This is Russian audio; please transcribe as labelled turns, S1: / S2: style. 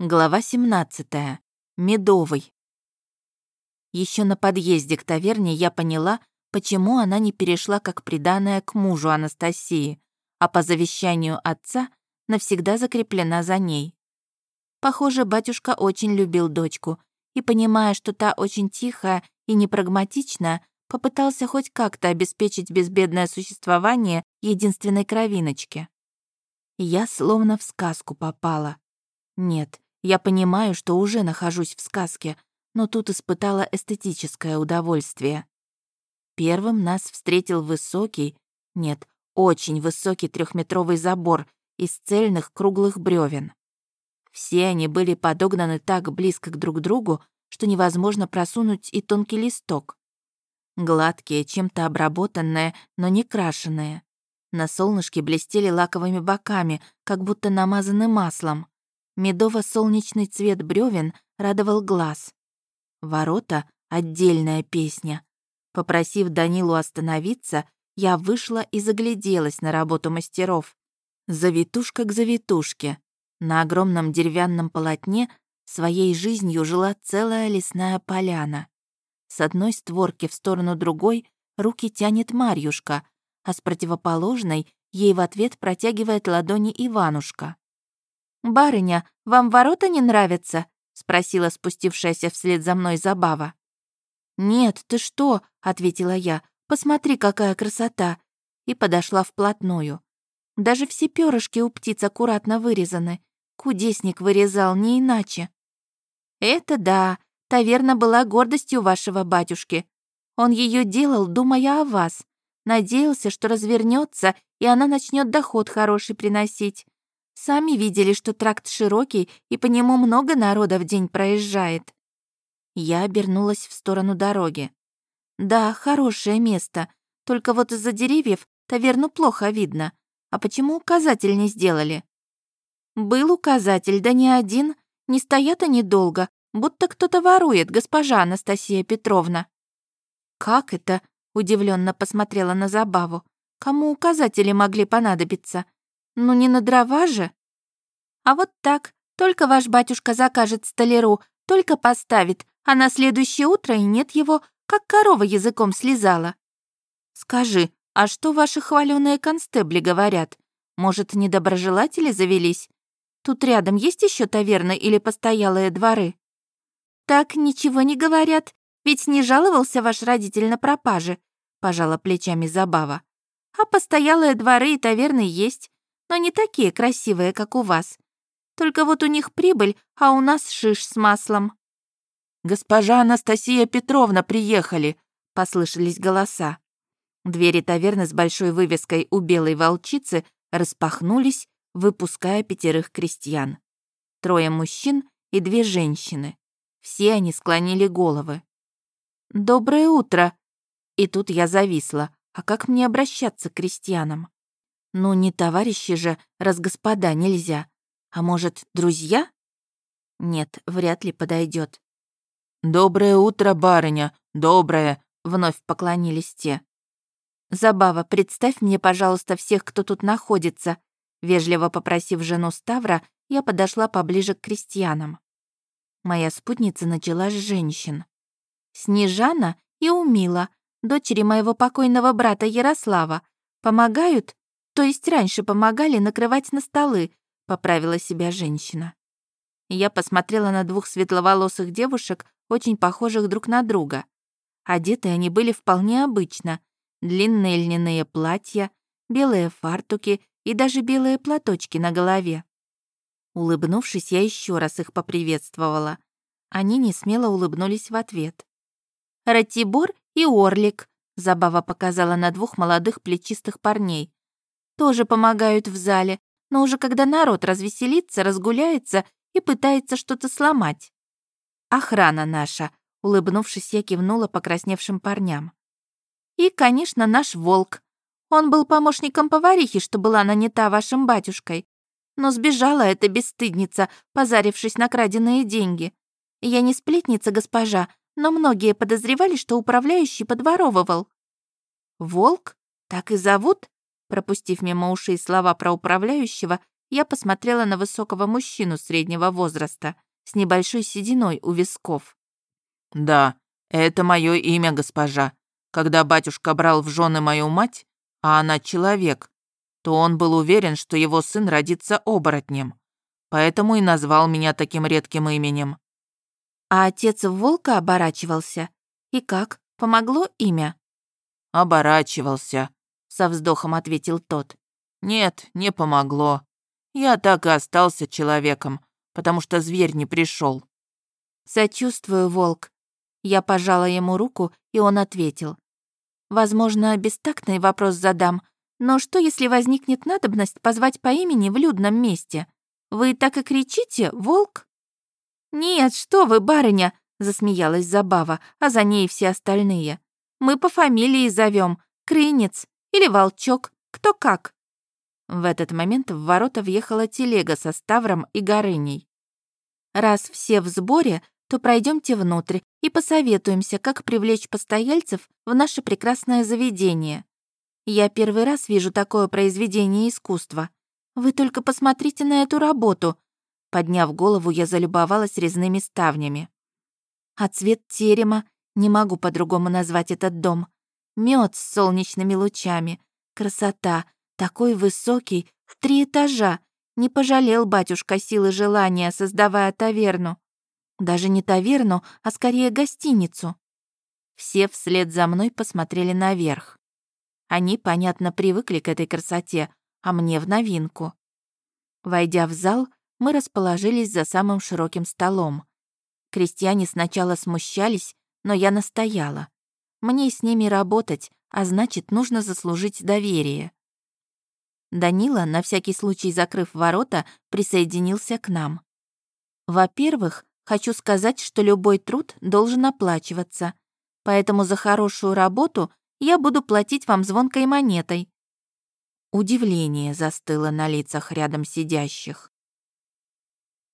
S1: Глава 17. Медовый. Еще на подъезде к таверне я поняла, почему она не перешла как приданая к мужу Анастасии, а по завещанию отца навсегда закреплена за ней. Похоже, батюшка очень любил дочку и, понимая, что та очень тихая и непрагматичная, попытался хоть как-то обеспечить безбедное существование единственной кровиночки. Я словно в сказку попала. Нет, я понимаю, что уже нахожусь в сказке, но тут испытала эстетическое удовольствие. Первым нас встретил высокий, нет, очень высокий трехметровый забор из цельных круглых бревен. Все они были подогнаны так близко к друг другу, что невозможно просунуть и тонкий листок. Гладкие, чем-то обработанные, но не крашеные. На солнышке блестели лаковыми боками, как будто намазаны маслом. Медово-солнечный цвет бревен радовал глаз. Ворота — отдельная песня. Попросив Данилу остановиться, я вышла и загляделась на работу мастеров. Завитушка к завитушке. На огромном деревянном полотне своей жизнью жила целая лесная поляна. С одной створки в сторону другой руки тянет Марьюшка, а с противоположной ей в ответ протягивает ладони Иванушка. «Барыня, вам ворота не нравятся?» — спросила спустившаяся вслед за мной забава. «Нет, ты что?» — ответила я. «Посмотри, какая красота!» И подошла вплотную. Даже все перышки у птиц аккуратно вырезаны. Кудесник вырезал не иначе. «Это да, таверна была гордостью вашего батюшки. Он ее делал, думая о вас. Надеялся, что развернется, и она начнет доход хороший приносить. Сами видели, что тракт широкий, и по нему много народа в день проезжает. Я обернулась в сторону дороги. Да, хорошее место, только вот из-за деревьев таверну плохо видно. А почему указатель не сделали? Был указатель, да не один, не стоят они долго, будто кто-то ворует, госпожа Анастасия Петровна. Как это? удивленно посмотрела на забаву. Кому указатели могли понадобиться? Ну не на дрова же. А вот так, только ваш батюшка закажет столяру, только поставит, а на следующее утро и нет его, как корова языком слезала. Скажи, а что ваши хваленые констебли говорят? Может, недоброжелатели завелись? Тут рядом есть еще таверна или постоялые дворы? Так ничего не говорят, ведь не жаловался ваш родитель на пропажи, пожала плечами Забава. А постоялые дворы и таверны есть, но не такие красивые, как у вас. Только вот у них прибыль, а у нас шиш с маслом». «Госпожа Анастасия Петровна приехали!» — послышались голоса. Двери таверны с большой вывеской у белой волчицы распахнулись, выпуская пятерых крестьян. Трое мужчин и две женщины. Все они склонили головы. «Доброе утро!» И тут я зависла. А как мне обращаться к крестьянам? Ну, не товарищи же, раз господа нельзя. А может, друзья? Нет, вряд ли подойдет. «Доброе утро, барыня, доброе!» — вновь поклонились те. «Забава, представь мне, пожалуйста, всех, кто тут находится». Вежливо попросив жену Ставра, я подошла поближе к крестьянам. Моя спутница начала с женщин. Снежана и Умила, дочери моего покойного брата Ярослава, помогают то есть раньше помогали накрывать на столы, поправила себя женщина. Я посмотрела на двух светловолосых девушек, очень похожих друг на друга. Одеты они были вполне обычно. Длинные льняные платья, белые фартуки и даже белые платочки на голове. Улыбнувшись, я еще раз их поприветствовала. Они не смело улыбнулись в ответ. «Ратибор и Орлик», — Забава показала на двух молодых плечистых парней тоже помогают в зале, но уже когда народ развеселится, разгуляется и пытается что-то сломать. Охрана наша, улыбнувшись, я кивнула покрасневшим парням. И, конечно, наш волк. Он был помощником поварихи, что была нанята вашим батюшкой. Но сбежала эта бесстыдница, позарившись на краденые деньги. Я не сплетница, госпожа, но многие подозревали, что управляющий подворовывал. Волк? Так и зовут? Пропустив мимо ушей слова про управляющего, Я посмотрела на высокого мужчину среднего возраста с небольшой сединой у висков.
S2: «Да, это мое имя, госпожа. Когда батюшка брал в жены мою мать, а она человек, то он был уверен, что его сын родится оборотнем. Поэтому и назвал меня таким редким именем.
S1: А отец в волка оборачивался? И как? Помогло имя?
S2: Оборачивался, со вздохом ответил тот. Нет, не помогло. Я так и остался человеком, потому что зверь не пришел.
S1: Сочувствую, волк. Я пожала ему руку, и он ответил. Возможно, бестактный вопрос задам, но что, если возникнет надобность позвать по имени в людном месте? Вы так и кричите, волк?» «Нет, что вы, барыня!» — засмеялась Забава, а за ней все остальные. «Мы по фамилии зовем, Крынец или Волчок, кто как». В этот момент в ворота въехала телега со Ставром и Горыней. «Раз все в сборе, то пройдемте внутрь и посоветуемся, как привлечь постояльцев в наше прекрасное заведение. Я первый раз вижу такое произведение искусства. Вы только посмотрите на эту работу. Подняв голову, я залюбовалась резными ставнями. А цвет терема, не могу по-другому назвать этот дом. Мед с солнечными лучами. Красота, такой высокий, в три этажа. Не пожалел батюшка силы желания, создавая таверну. Даже не таверну, а скорее гостиницу. Все вслед за мной посмотрели наверх. Они, понятно, привыкли к этой красоте, а мне в новинку. Войдя в зал, мы расположились за самым широким столом. Крестьяне сначала смущались, но я настояла. Мне с ними работать, а значит, нужно заслужить доверие. Данила, на всякий случай закрыв ворота, присоединился к нам. Во-первых, хочу сказать, что любой труд должен оплачиваться, поэтому за хорошую работу я буду платить вам звонкой монетой». Удивление застыло на лицах рядом сидящих.